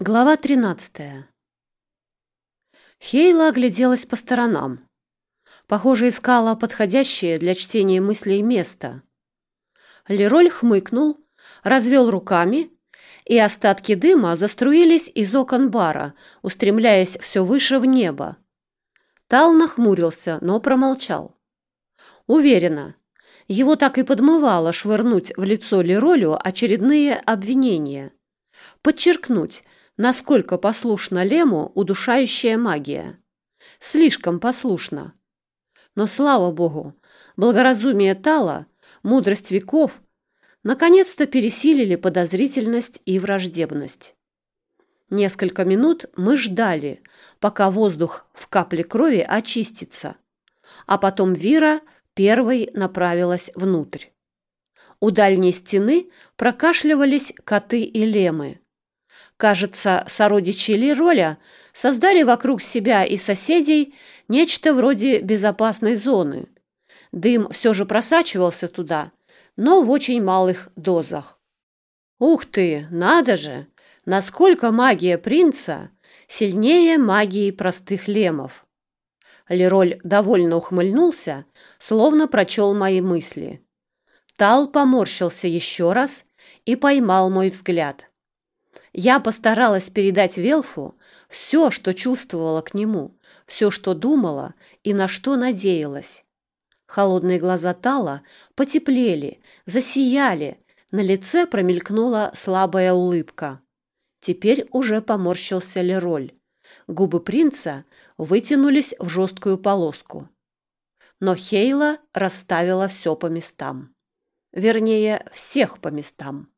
Глава 13. Хейла огляделась по сторонам. Похоже, искала подходящее для чтения мыслей место. Лероль хмыкнул, развел руками, и остатки дыма заструились из окон бара, устремляясь все выше в небо. Тал нахмурился, но промолчал. Уверена, его так и подмывало швырнуть в лицо Леролю очередные обвинения. Подчеркнуть, насколько послушна Лему удушающая магия. Слишком послушна. Но, слава богу, благоразумие Тала, мудрость веков наконец-то пересилили подозрительность и враждебность. Несколько минут мы ждали, пока воздух в капле крови очистится, а потом Вира первой направилась внутрь. У дальней стены прокашливались коты и лемы. Кажется, сородичи Лероля создали вокруг себя и соседей нечто вроде безопасной зоны. Дым все же просачивался туда, но в очень малых дозах. Ух ты, надо же! Насколько магия принца сильнее магии простых лемов. Лероль довольно ухмыльнулся, словно прочел мои мысли. Тал поморщился еще раз и поймал мой взгляд. Я постаралась передать Велфу все, что чувствовала к нему, все, что думала и на что надеялась. Холодные глаза Тала потеплели, засияли, на лице промелькнула слабая улыбка. Теперь уже поморщился Лероль. Губы принца вытянулись в жесткую полоску. Но Хейла расставила все по местам. Вернее, всех по местам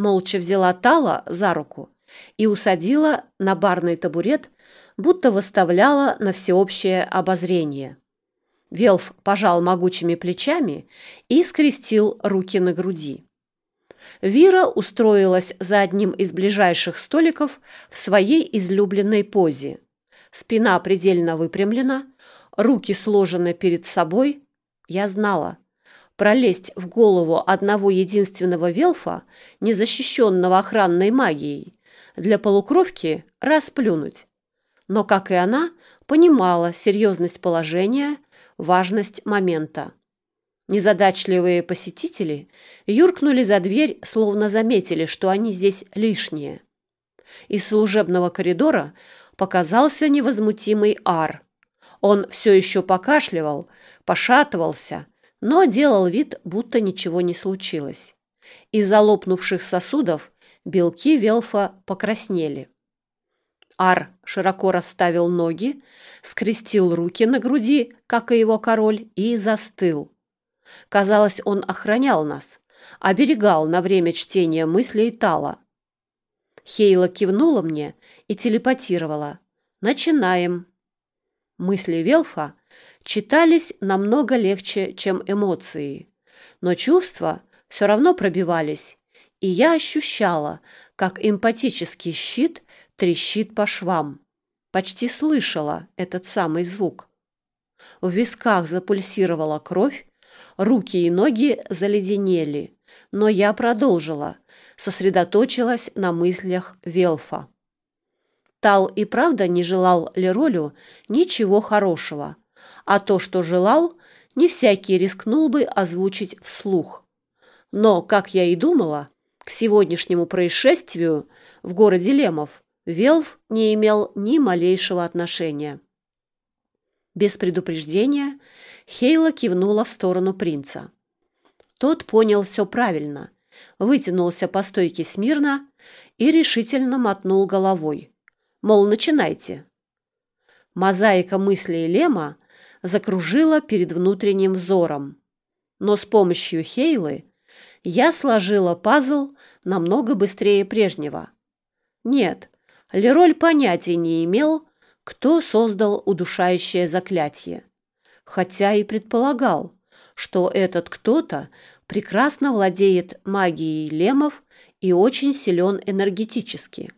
молча взяла Тала за руку и усадила на барный табурет, будто выставляла на всеобщее обозрение. Велф пожал могучими плечами и скрестил руки на груди. Вира устроилась за одним из ближайших столиков в своей излюбленной позе. Спина предельно выпрямлена, руки сложены перед собой. Я знала, Пролезть в голову одного единственного велфа, незащищенного охранной магией, для полукровки расплюнуть. Но, как и она, понимала серьезность положения, важность момента. Незадачливые посетители юркнули за дверь, словно заметили, что они здесь лишние. Из служебного коридора показался невозмутимый ар. Он все еще покашливал, пошатывался, но делал вид, будто ничего не случилось. Из-за лопнувших сосудов белки Велфа покраснели. Ар широко расставил ноги, скрестил руки на груди, как и его король, и застыл. Казалось, он охранял нас, оберегал на время чтения мыслей Тала. Хейла кивнула мне и телепатировала. «Начинаем». Мысли Велфа читались намного легче, чем эмоции. Но чувства все равно пробивались, и я ощущала, как эмпатический щит трещит по швам. Почти слышала этот самый звук. В висках запульсировала кровь, руки и ноги заледенели, но я продолжила, сосредоточилась на мыслях Велфа. Тал и правда не желал Леролю ничего хорошего, а то, что желал, не всякий рискнул бы озвучить вслух. Но, как я и думала, к сегодняшнему происшествию в городе Лемов Велф не имел ни малейшего отношения. Без предупреждения Хейла кивнула в сторону принца. Тот понял все правильно, вытянулся по стойке смирно и решительно мотнул головой. Мол, начинайте. Мозаика мыслей Лема – закружила перед внутренним взором. Но с помощью Хейлы я сложила пазл намного быстрее прежнего. Нет, Лероль понятия не имел, кто создал удушающее заклятие, хотя и предполагал, что этот кто-то прекрасно владеет магией лемов и очень силен энергетически.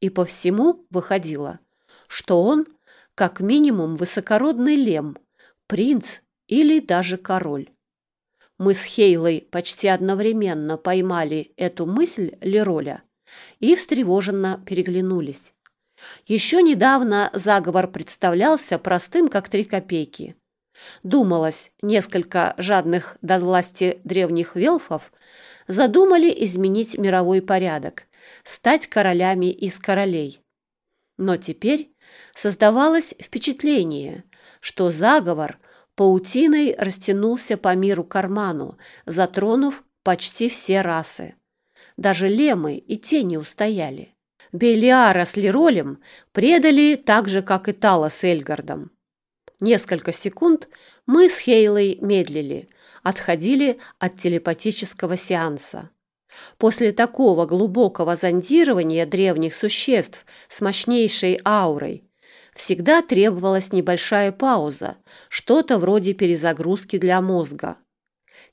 И по всему выходило, что он как минимум высокородный лем, принц или даже король. Мы с Хейлой почти одновременно поймали эту мысль Лероля и встревоженно переглянулись. Еще недавно заговор представлялся простым, как три копейки. Думалось, несколько жадных до власти древних велфов задумали изменить мировой порядок, стать королями из королей. Но теперь создавалось впечатление, что заговор паутиной растянулся по миру карману, затронув почти все расы. Даже лемы и те не устояли. Белиара с Леролем предали так же, как и Тала с Эльгардом. Несколько секунд мы с Хейлой медлили, отходили от телепатического сеанса. После такого глубокого зондирования древних существ с мощнейшей аурой всегда требовалась небольшая пауза, что-то вроде перезагрузки для мозга.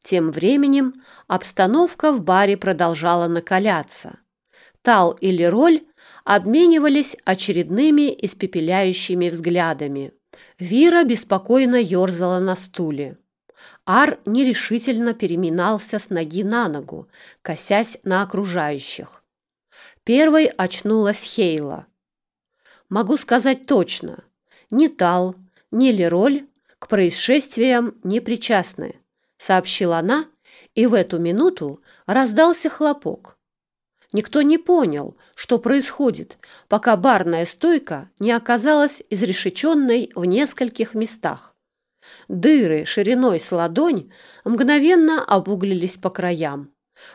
Тем временем обстановка в баре продолжала накаляться. Тал и Лероль обменивались очередными испепеляющими взглядами. Вира беспокойно ерзала на стуле. Ар нерешительно переминался с ноги на ногу, косясь на окружающих. Первой очнулась Хейла. Могу сказать точно, ни Тал, ни Лероль к происшествиям не причастны, сообщила она, и в эту минуту раздался хлопок. Никто не понял, что происходит, пока барная стойка не оказалась изрешеченной в нескольких местах. Дыры шириной с ладонь мгновенно обуглились по краям.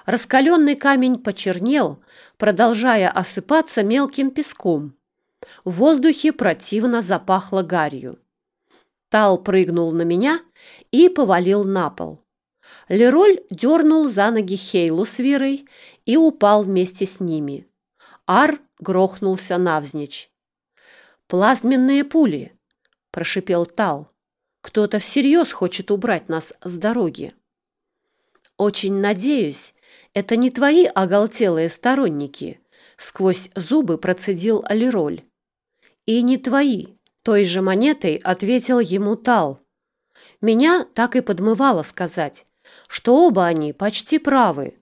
Раскаленный камень почернел, продолжая осыпаться мелким песком. В воздухе противно запахло гарью. Тал прыгнул на меня и повалил на пол. Лероль дернул за ноги Хейлу с Вирой и упал вместе с ними. Ар грохнулся навзничь. «Плазменные пули!» – прошипел Тал. «Кто-то всерьез хочет убрать нас с дороги». «Очень надеюсь, это не твои оголтелые сторонники», – сквозь зубы процедил Алироль. «И не твои», – той же монетой ответил ему Тал. Меня так и подмывало сказать, что оба они почти правы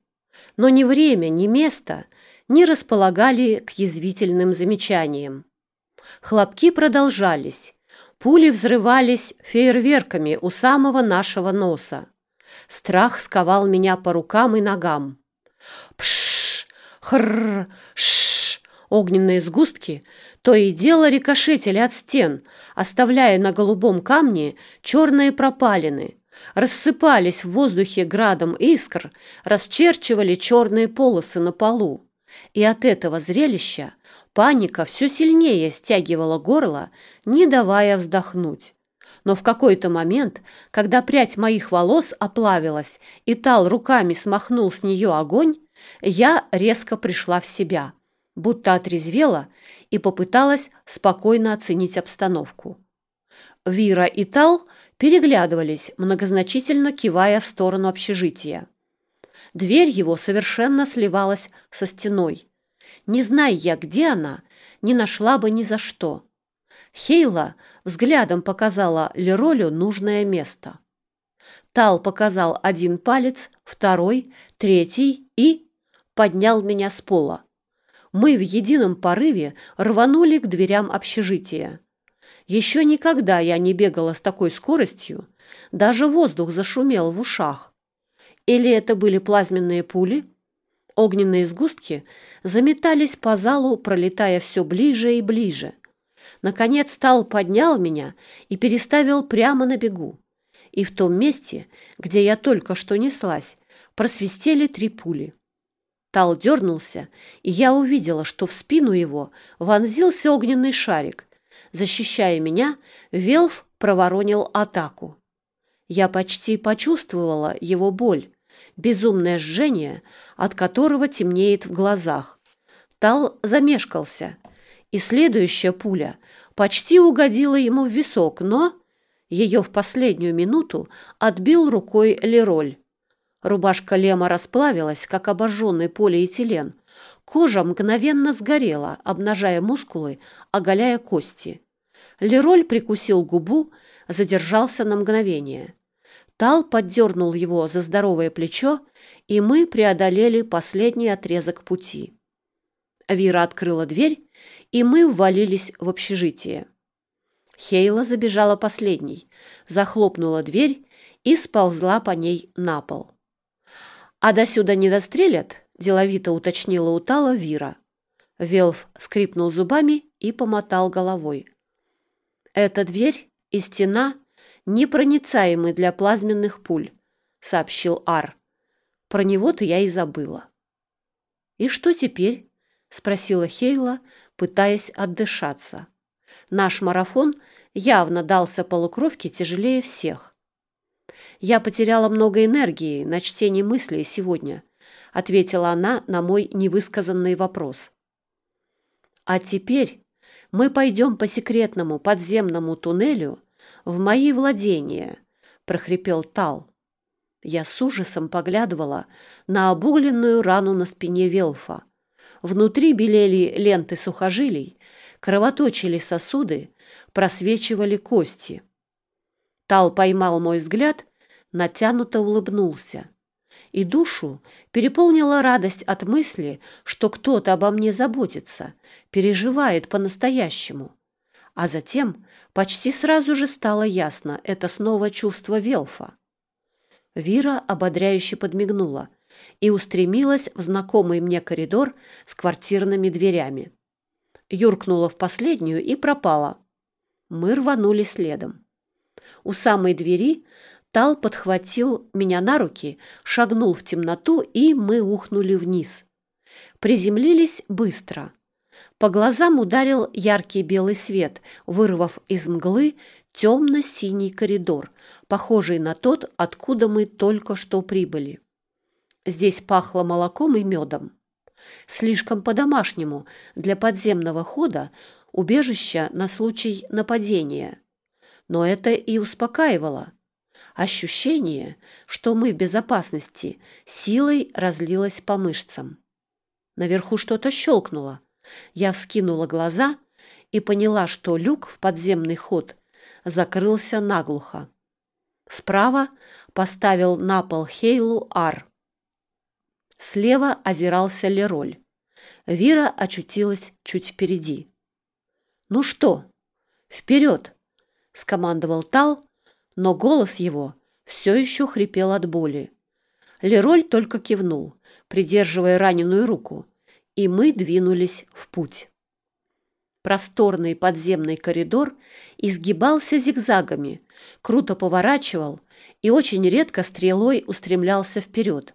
но ни время, ни место не располагали к язвительным замечаниям. Хлопки продолжались, пули взрывались фейерверками у самого нашего носа. Страх сковал меня по рукам и ногам. Пш, хр, ш, огненные сгустки то и дело рикошетили от стен, оставляя на голубом камне черные пропалины, рассыпались в воздухе градом искр, расчерчивали черные полосы на полу. И от этого зрелища паника все сильнее стягивала горло, не давая вздохнуть. Но в какой-то момент, когда прядь моих волос оплавилась и Тал руками смахнул с нее огонь, я резко пришла в себя, будто отрезвела и попыталась спокойно оценить обстановку. Вира и Тал переглядывались, многозначительно кивая в сторону общежития. Дверь его совершенно сливалась со стеной. Не зная я, где она, не нашла бы ни за что. Хейла взглядом показала Леролю нужное место. Тал показал один палец, второй, третий и поднял меня с пола. Мы в едином порыве рванули к дверям общежития. Еще никогда я не бегала с такой скоростью, даже воздух зашумел в ушах. Или это были плазменные пули? Огненные сгустки заметались по залу, пролетая все ближе и ближе. Наконец Тал поднял меня и переставил прямо на бегу. И в том месте, где я только что неслась, просвистели три пули. Тал дернулся, и я увидела, что в спину его вонзился огненный шарик, Защищая меня, Велф проворонил атаку. Я почти почувствовала его боль, безумное жжение, от которого темнеет в глазах. Тал замешкался, и следующая пуля почти угодила ему в висок, но ее в последнюю минуту отбил рукой Лероль. Рубашка Лема расплавилась, как обожженный полиэтилен. Кожа мгновенно сгорела, обнажая мускулы, оголяя кости. Лероль прикусил губу, задержался на мгновение. Тал поддернул его за здоровое плечо, и мы преодолели последний отрезок пути. Вира открыла дверь, и мы ввалились в общежитие. Хейла забежала последней, захлопнула дверь и сползла по ней на пол. «А до сюда не дострелят?» – деловито уточнила Утала Вира. Велф скрипнул зубами и помотал головой. «Эта дверь и стена непроницаемы для плазменных пуль», — сообщил Ар. «Про него-то я и забыла». «И что теперь?» — спросила Хейла, пытаясь отдышаться. Наш марафон явно дался полукровке тяжелее всех. «Я потеряла много энергии на чтение мыслей сегодня», — ответила она на мой невысказанный вопрос. «А теперь мы пойдем по секретному подземному туннелю в мои владения», — прохрипел Тал. Я с ужасом поглядывала на обугленную рану на спине Велфа. Внутри белели ленты сухожилий, кровоточили сосуды, просвечивали кости. Тал поймал мой взгляд, натянуто улыбнулся. И душу переполнила радость от мысли, что кто-то обо мне заботится, переживает по-настоящему. А затем почти сразу же стало ясно, это снова чувство Велфа. Вира ободряюще подмигнула и устремилась в знакомый мне коридор с квартирными дверями. Юркнула в последнюю и пропала. Мы рванули следом. У самой двери Тал подхватил меня на руки, шагнул в темноту, и мы ухнули вниз. Приземлились быстро. По глазам ударил яркий белый свет, вырвав из мглы темно-синий коридор, похожий на тот, откуда мы только что прибыли. Здесь пахло молоком и медом. Слишком по-домашнему для подземного хода убежища на случай нападения. Но это и успокаивало. Ощущение, что мы в безопасности, силой разлилось по мышцам. Наверху что-то щелкнуло. Я вскинула глаза и поняла, что люк в подземный ход закрылся наглухо. Справа поставил на пол Хейлу Ар. Слева озирался Лероль. Вира очутилась чуть впереди. «Ну что, вперед!» — скомандовал Тал, но голос его все еще хрипел от боли. Лероль только кивнул, придерживая раненую руку, и мы двинулись в путь. Просторный подземный коридор изгибался зигзагами, круто поворачивал и очень редко стрелой устремлялся вперед.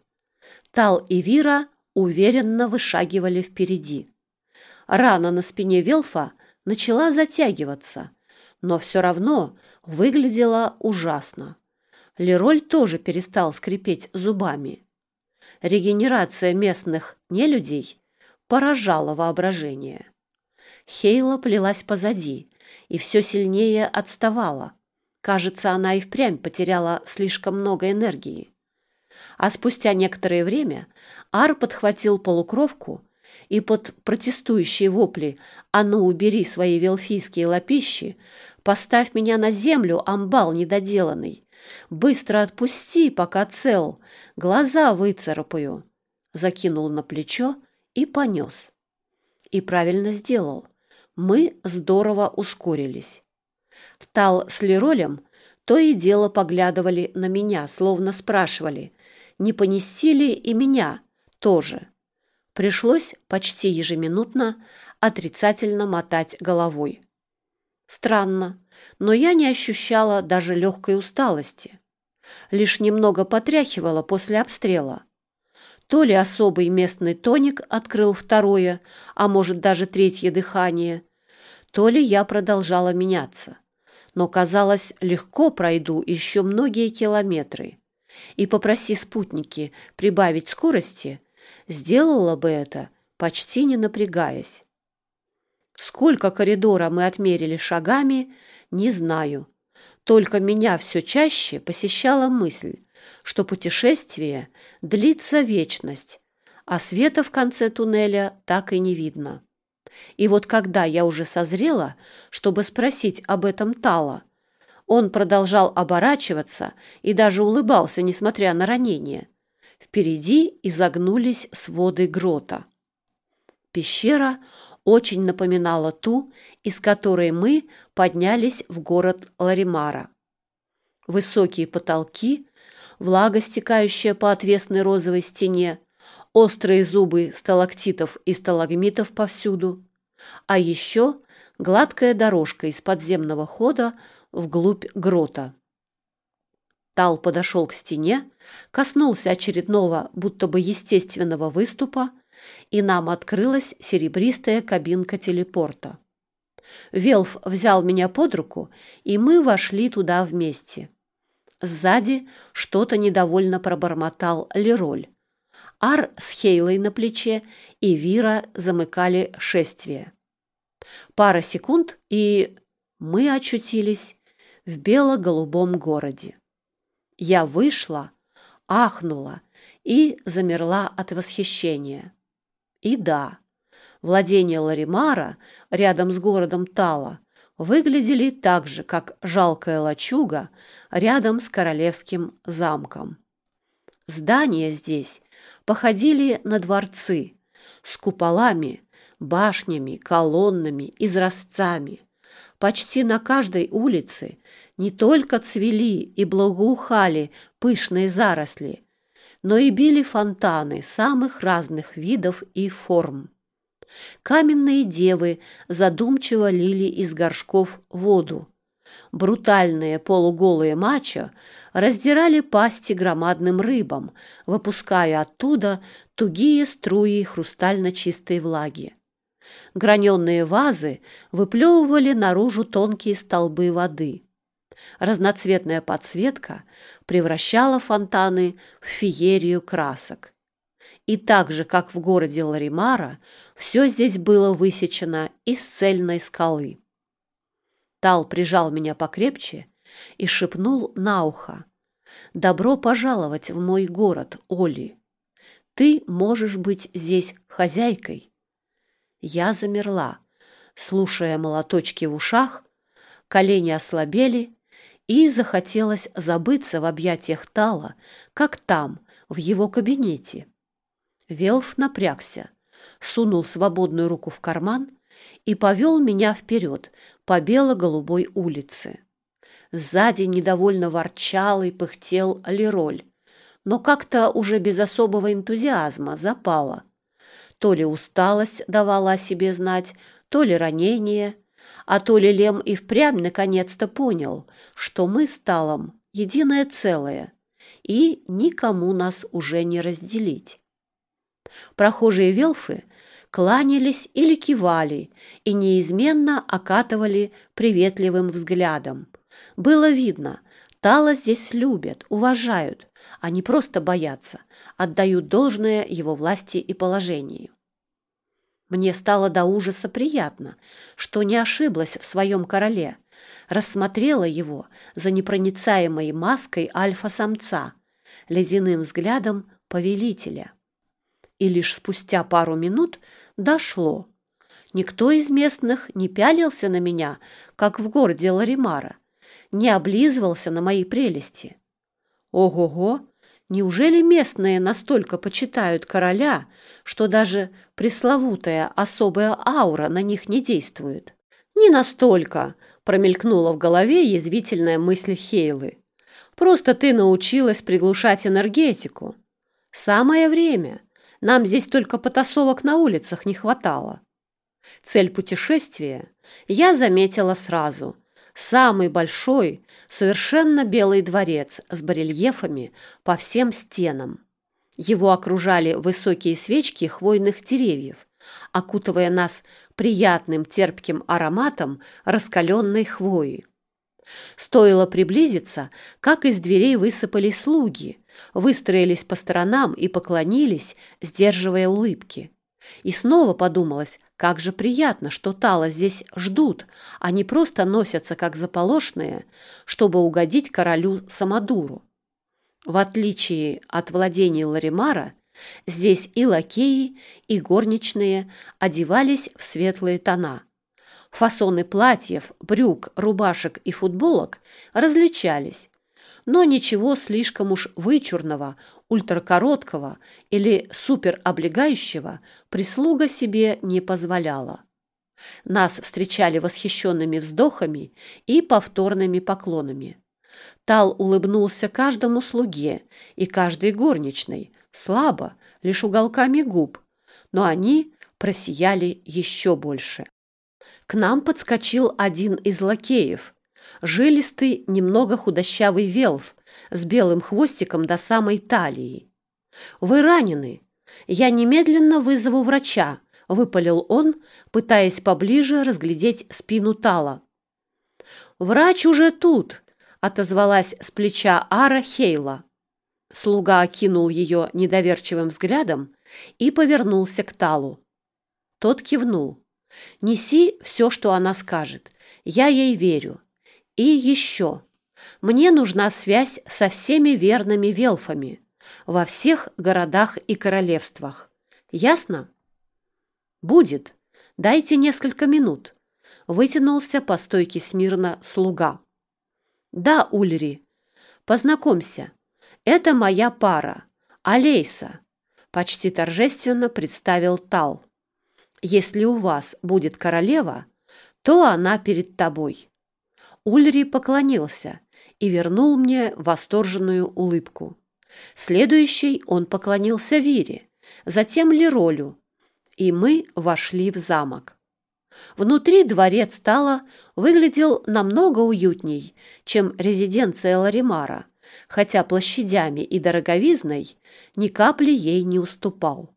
Тал и Вира уверенно вышагивали впереди. Рана на спине Велфа начала затягиваться, но все равно выглядела ужасно. Лероль тоже перестал скрипеть зубами. Регенерация местных нелюдей поражала воображение. Хейла плелась позади и все сильнее отставала. Кажется, она и впрямь потеряла слишком много энергии. А спустя некоторое время Ар подхватил полукровку и под протестующие вопли «А ну, убери свои велфийские лапищи! Поставь меня на землю, амбал недоделанный! Быстро отпусти, пока цел! Глаза выцарапаю!» Закинул на плечо и понес. И правильно сделал. Мы здорово ускорились. Тал с Леролем то и дело поглядывали на меня, словно спрашивали, не понести ли и меня тоже. Пришлось почти ежеминутно отрицательно мотать головой. Странно, но я не ощущала даже легкой усталости. Лишь немного потряхивала после обстрела. То ли особый местный тоник открыл второе, а может даже третье дыхание, то ли я продолжала меняться. Но, казалось, легко пройду еще многие километры. И попроси спутники прибавить скорости, сделала бы это, почти не напрягаясь. Сколько коридора мы отмерили шагами, не знаю. Только меня все чаще посещала мысль, что путешествие длится вечность, а света в конце туннеля так и не видно. И вот когда я уже созрела, чтобы спросить об этом Тала, он продолжал оборачиваться и даже улыбался, несмотря на ранение. Впереди изогнулись своды грота. Пещера очень напоминала ту, из которой мы поднялись в город Ларимара. Высокие потолки, влага, стекающая по отвесной розовой стене, острые зубы сталактитов и сталагмитов повсюду, а еще гладкая дорожка из подземного хода вглубь грота. Тал подошел к стене, коснулся очередного, будто бы естественного выступа, и нам открылась серебристая кабинка телепорта. Велф взял меня под руку, и мы вошли туда вместе. Сзади что-то недовольно пробормотал Лероль. Ар с Хейлой на плече и Вира замыкали шествие. Пара секунд, и мы очутились в бело-голубом городе. Я вышла, ахнула и замерла от восхищения. И да, владения Ларимара рядом с городом Тала выглядели так же, как жалкая лачуга рядом с королевским замком. Здания здесь походили на дворцы с куполами, башнями, колоннами, изразцами. Почти на каждой улице не только цвели и благоухали пышные заросли, но и били фонтаны самых разных видов и форм. Каменные девы задумчиво лили из горшков воду. Брутальные полуголые мачо раздирали пасти громадным рыбам, выпуская оттуда тугие струи хрустально чистой влаги. Граненые вазы выплевывали наружу тонкие столбы воды. Разноцветная подсветка превращала фонтаны в феерию красок. И так же, как в городе Ларимара, все здесь было высечено из цельной скалы. Тал прижал меня покрепче и шепнул на ухо. «Добро пожаловать в мой город, Оли. Ты можешь быть здесь хозяйкой». Я замерла, слушая молоточки в ушах, колени ослабели, и захотелось забыться в объятиях Тала, как там, в его кабинете. Велф напрягся, сунул свободную руку в карман и повел меня вперед по бело-голубой улице. Сзади недовольно ворчал и пыхтел Лероль, но как-то уже без особого энтузиазма запало. То ли усталость давала о себе знать, то ли ранение, а то ли Лем и впрямь наконец-то понял, что мы с Талом единое целое, и никому нас уже не разделить. Прохожие велфы кланялись или кивали и неизменно окатывали приветливым взглядом. Было видно, Тала здесь любят, уважают, а не просто боятся, отдают должное его власти и положению. Мне стало до ужаса приятно, что не ошиблась в своем короле, рассмотрела его за непроницаемой маской альфа-самца, ледяным взглядом повелителя. И лишь спустя пару минут дошло. Никто из местных не пялился на меня, как в городе Ларимара, не облизывался на мои прелести. Ого-го! Неужели местные настолько почитают короля, что даже пресловутая особая аура на них не действует? Не настолько, промелькнула в голове язвительная мысль Хейлы. Просто ты научилась приглушать энергетику. Самое время. Нам здесь только потасовок на улицах не хватало. Цель путешествия я заметила сразу самый большой, совершенно белый дворец с барельефами по всем стенам. Его окружали высокие свечки хвойных деревьев, окутывая нас приятным терпким ароматом раскаленной хвои. Стоило приблизиться, как из дверей высыпали слуги, выстроились по сторонам и поклонились, сдерживая улыбки. И снова подумалось, как же приятно, что Тала здесь ждут, а не просто носятся как заполошные, чтобы угодить королю Самодуру. В отличие от владений Ларимара, здесь и лакеи, и горничные одевались в светлые тона. Фасоны платьев, брюк, рубашек и футболок различались, но ничего слишком уж вычурного, ультракороткого или супероблегающего прислуга себе не позволяла. Нас встречали восхищенными вздохами и повторными поклонами. Тал улыбнулся каждому слуге и каждой горничной, слабо, лишь уголками губ, но они просияли еще больше. К нам подскочил один из лакеев, жилистый, немного худощавый велф с белым хвостиком до самой талии. «Вы ранены. Я немедленно вызову врача», — выпалил он, пытаясь поближе разглядеть спину Тала. «Врач уже тут», — отозвалась с плеча Ара Хейла. Слуга окинул ее недоверчивым взглядом и повернулся к Талу. Тот кивнул. «Неси все, что она скажет. Я ей верю. И еще. Мне нужна связь со всеми верными велфами во всех городах и королевствах. Ясно? Будет. Дайте несколько минут. Вытянулся по стойке смирно слуга. Да, Ульри, познакомься. Это моя пара, Алейса. Почти торжественно представил Тал. Если у вас будет королева, то она перед тобой. Ульри поклонился и вернул мне восторженную улыбку. Следующий он поклонился Вире, затем Леролю, и мы вошли в замок. Внутри дворец стало выглядел намного уютней, чем резиденция Ларимара, хотя площадями и дороговизной ни капли ей не уступал.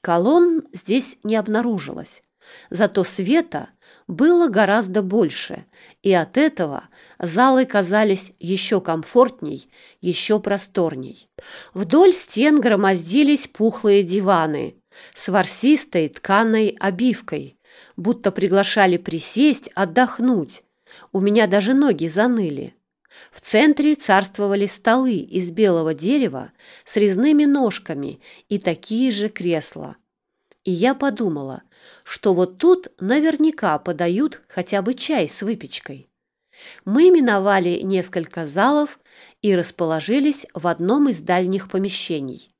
Колонн здесь не обнаружилось, зато света было гораздо больше, и от этого залы казались еще комфортней, еще просторней. Вдоль стен громоздились пухлые диваны с ворсистой тканой обивкой, будто приглашали присесть, отдохнуть. У меня даже ноги заныли. В центре царствовали столы из белого дерева с резными ножками и такие же кресла. И я подумала, что вот тут наверняка подают хотя бы чай с выпечкой. Мы миновали несколько залов и расположились в одном из дальних помещений.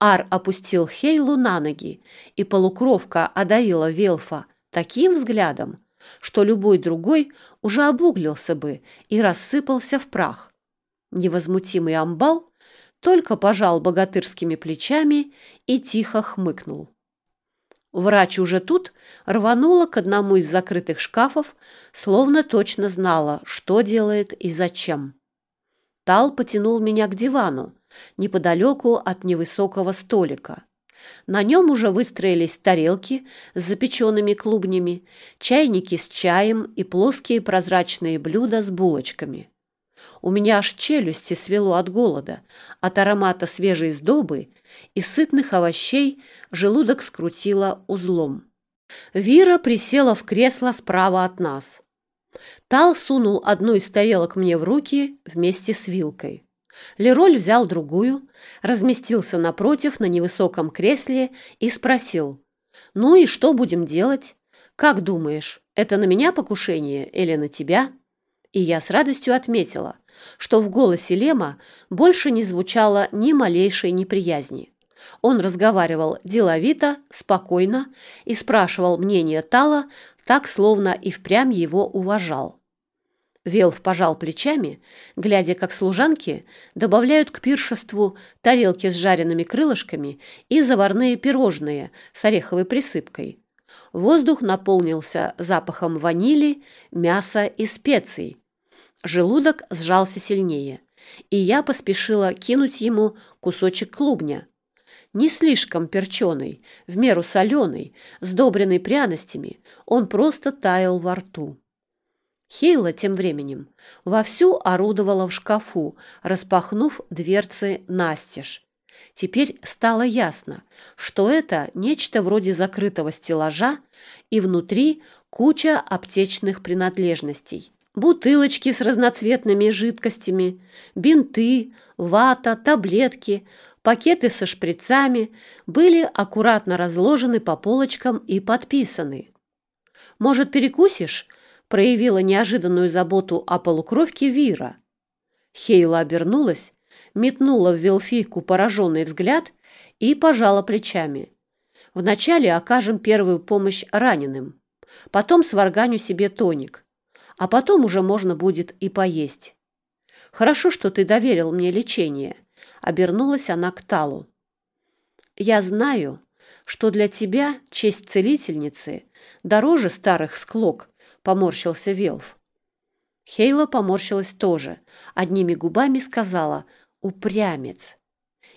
Ар опустил Хейлу на ноги, и полукровка одарила Велфа таким взглядом, что любой другой уже обуглился бы и рассыпался в прах. Невозмутимый амбал только пожал богатырскими плечами и тихо хмыкнул. Врач уже тут рванула к одному из закрытых шкафов, словно точно знала, что делает и зачем. Тал потянул меня к дивану, неподалеку от невысокого столика. На нем уже выстроились тарелки с запеченными клубнями, чайники с чаем и плоские прозрачные блюда с булочками. У меня аж челюсти свело от голода, от аромата свежей сдобы и сытных овощей желудок скрутило узлом. Вира присела в кресло справа от нас. Тал сунул одну из тарелок мне в руки вместе с вилкой. Лероль взял другую, разместился напротив на невысоком кресле и спросил, «Ну и что будем делать? Как думаешь, это на меня покушение или на тебя?» И я с радостью отметила, что в голосе Лема больше не звучало ни малейшей неприязни. Он разговаривал деловито, спокойно и спрашивал мнение Тала так, словно и впрямь его уважал. Велф пожал плечами, глядя, как служанки добавляют к пиршеству тарелки с жареными крылышками и заварные пирожные с ореховой присыпкой. Воздух наполнился запахом ванили, мяса и специй. Желудок сжался сильнее, и я поспешила кинуть ему кусочек клубня. Не слишком перченый, в меру соленый, сдобренный пряностями, он просто таял во рту. Хейла тем временем вовсю орудовала в шкафу, распахнув дверцы настежь. Теперь стало ясно, что это нечто вроде закрытого стеллажа и внутри куча аптечных принадлежностей. Бутылочки с разноцветными жидкостями, бинты, вата, таблетки, пакеты со шприцами были аккуратно разложены по полочкам и подписаны. «Может, перекусишь?» проявила неожиданную заботу о полукровке Вира. Хейла обернулась, метнула в Велфийку пораженный взгляд и пожала плечами. Вначале окажем первую помощь раненым, потом сварганю себе тоник, а потом уже можно будет и поесть. Хорошо, что ты доверил мне лечение. Обернулась она к Талу. Я знаю, что для тебя честь целительницы дороже старых склок, поморщился Велф. Хейла поморщилась тоже, одними губами сказала «упрямец».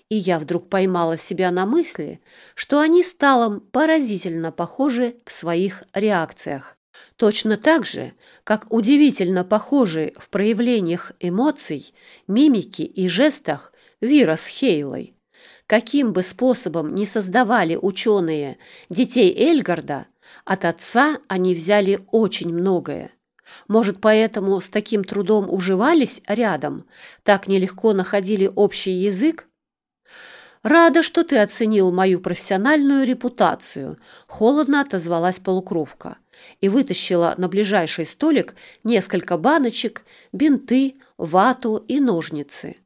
И я вдруг поймала себя на мысли, что они с Талом поразительно похожи в своих реакциях. Точно так же, как удивительно похожи в проявлениях эмоций, мимики и жестах Вира с Хейлой. Каким бы способом ни создавали ученые детей Эльгарда, от отца они взяли очень многое. Может, поэтому с таким трудом уживались рядом, так нелегко находили общий язык? «Рада, что ты оценил мою профессиональную репутацию», — холодно отозвалась полукровка и вытащила на ближайший столик несколько баночек, бинты, вату и ножницы.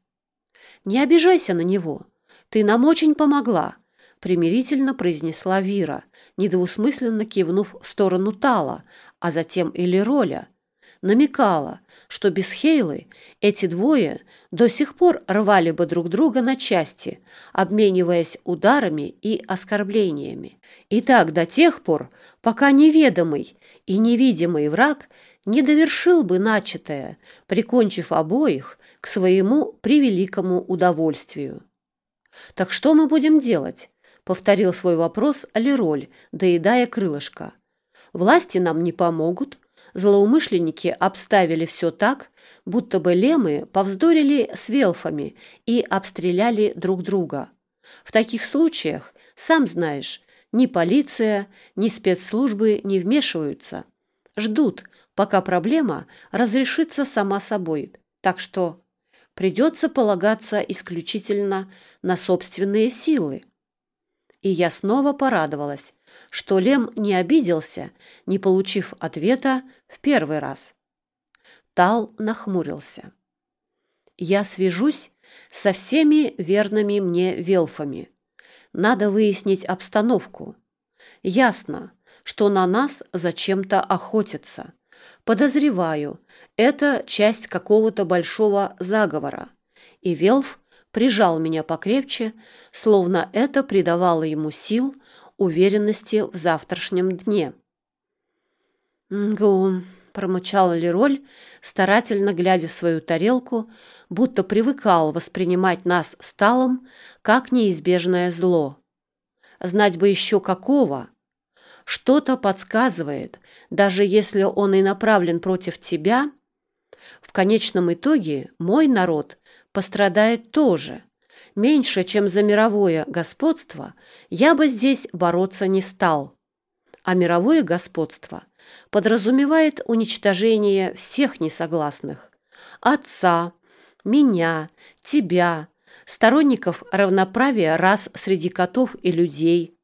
«Не обижайся на него. Ты нам очень помогла», — примирительно произнесла Вира, недвусмысленно кивнув в сторону Тала, а затем и Лероля. Намекала, что без Хейлы эти двое до сих пор рвали бы друг друга на части, обмениваясь ударами и оскорблениями. И так до тех пор, пока неведомый и невидимый враг не довершил бы начатое, прикончив обоих к своему превеликому удовольствию. «Так что мы будем делать?» — повторил свой вопрос Алироль, доедая крылышко. «Власти нам не помогут, злоумышленники обставили все так, будто бы лемы повздорили с велфами и обстреляли друг друга. В таких случаях, сам знаешь, ни полиция, ни спецслужбы не вмешиваются. Ждут, пока проблема разрешится сама собой. Так что придется полагаться исключительно на собственные силы. И я снова порадовалась, что Лем не обиделся, не получив ответа в первый раз. Тал нахмурился. «Я свяжусь со всеми верными мне велфами. Надо выяснить обстановку. Ясно, что на нас зачем-то охотятся. Подозреваю, это часть какого-то большого заговора. И Велф прижал меня покрепче, словно это придавало ему сил, уверенности в завтрашнем дне. «Гу», — промычал Лероль, старательно глядя в свою тарелку, будто привыкал воспринимать нас сталом как неизбежное зло. Знать бы еще какого. Что-то подсказывает, даже если он и направлен против тебя, в конечном итоге мой народ пострадает тоже. Меньше, чем за мировое господство, я бы здесь бороться не стал. А мировое господство подразумевает уничтожение всех несогласных. Отца, меня, тебя, сторонников равноправия рас среди котов и людей.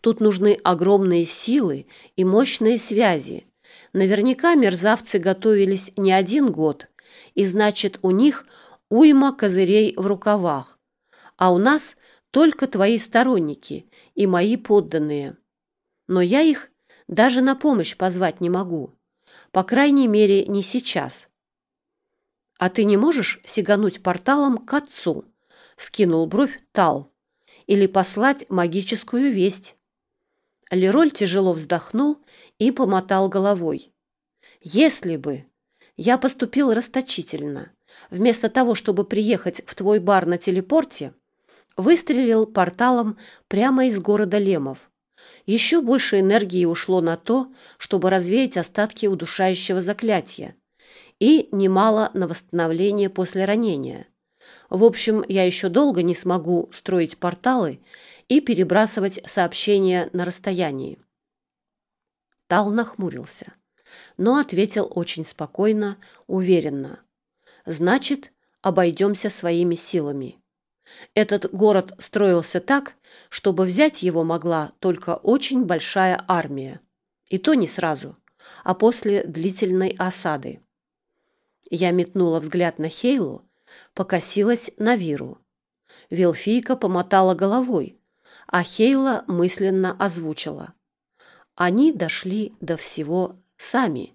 Тут нужны огромные силы и мощные связи. Наверняка мерзавцы готовились не один год, и значит, у них уйма козырей в рукавах. А у нас только твои сторонники и мои подданные. Но я их даже на помощь позвать не могу. По крайней мере, не сейчас. «А ты не можешь сигануть порталом к отцу?» — вскинул бровь Тал. «Или послать магическую весть?» Лероль тяжело вздохнул и помотал головой. «Если бы я поступил расточительно, вместо того, чтобы приехать в твой бар на телепорте, выстрелил порталом прямо из города Лемов. Еще больше энергии ушло на то, чтобы развеять остатки удушающего заклятия, и немало на восстановление после ранения. В общем, я еще долго не смогу строить порталы и перебрасывать сообщения на расстоянии. Тал нахмурился, но ответил очень спокойно, уверенно. «Значит, обойдемся своими силами». Этот город строился так, чтобы взять его могла только очень большая армия. И то не сразу, а после длительной осады. Я метнула взгляд на Хейлу, покосилась на Виру. Вилфийка помотала головой, а Хейла мысленно озвучила. Они дошли до всего сами.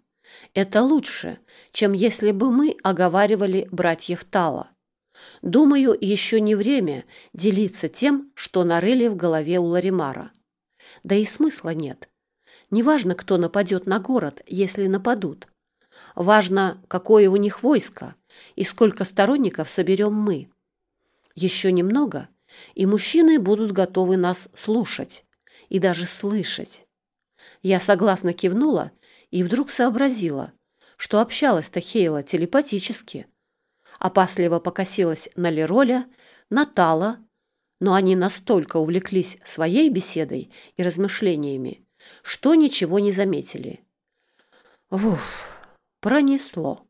Это лучше, чем если бы мы оговаривали братьев Тала. Думаю, еще не время делиться тем, что нарыли в голове у Ларимара. Да и смысла нет. Неважно, кто нападет на город, если нападут. Важно, какое у них войско и сколько сторонников соберем мы. Еще немного, и мужчины будут готовы нас слушать и даже слышать. Я согласно кивнула и вдруг сообразила, что общалась-то Хейла телепатически. Опасливо покосилась на Лероля, на Тала, но они настолько увлеклись своей беседой и размышлениями, что ничего не заметили. Вуф, пронесло.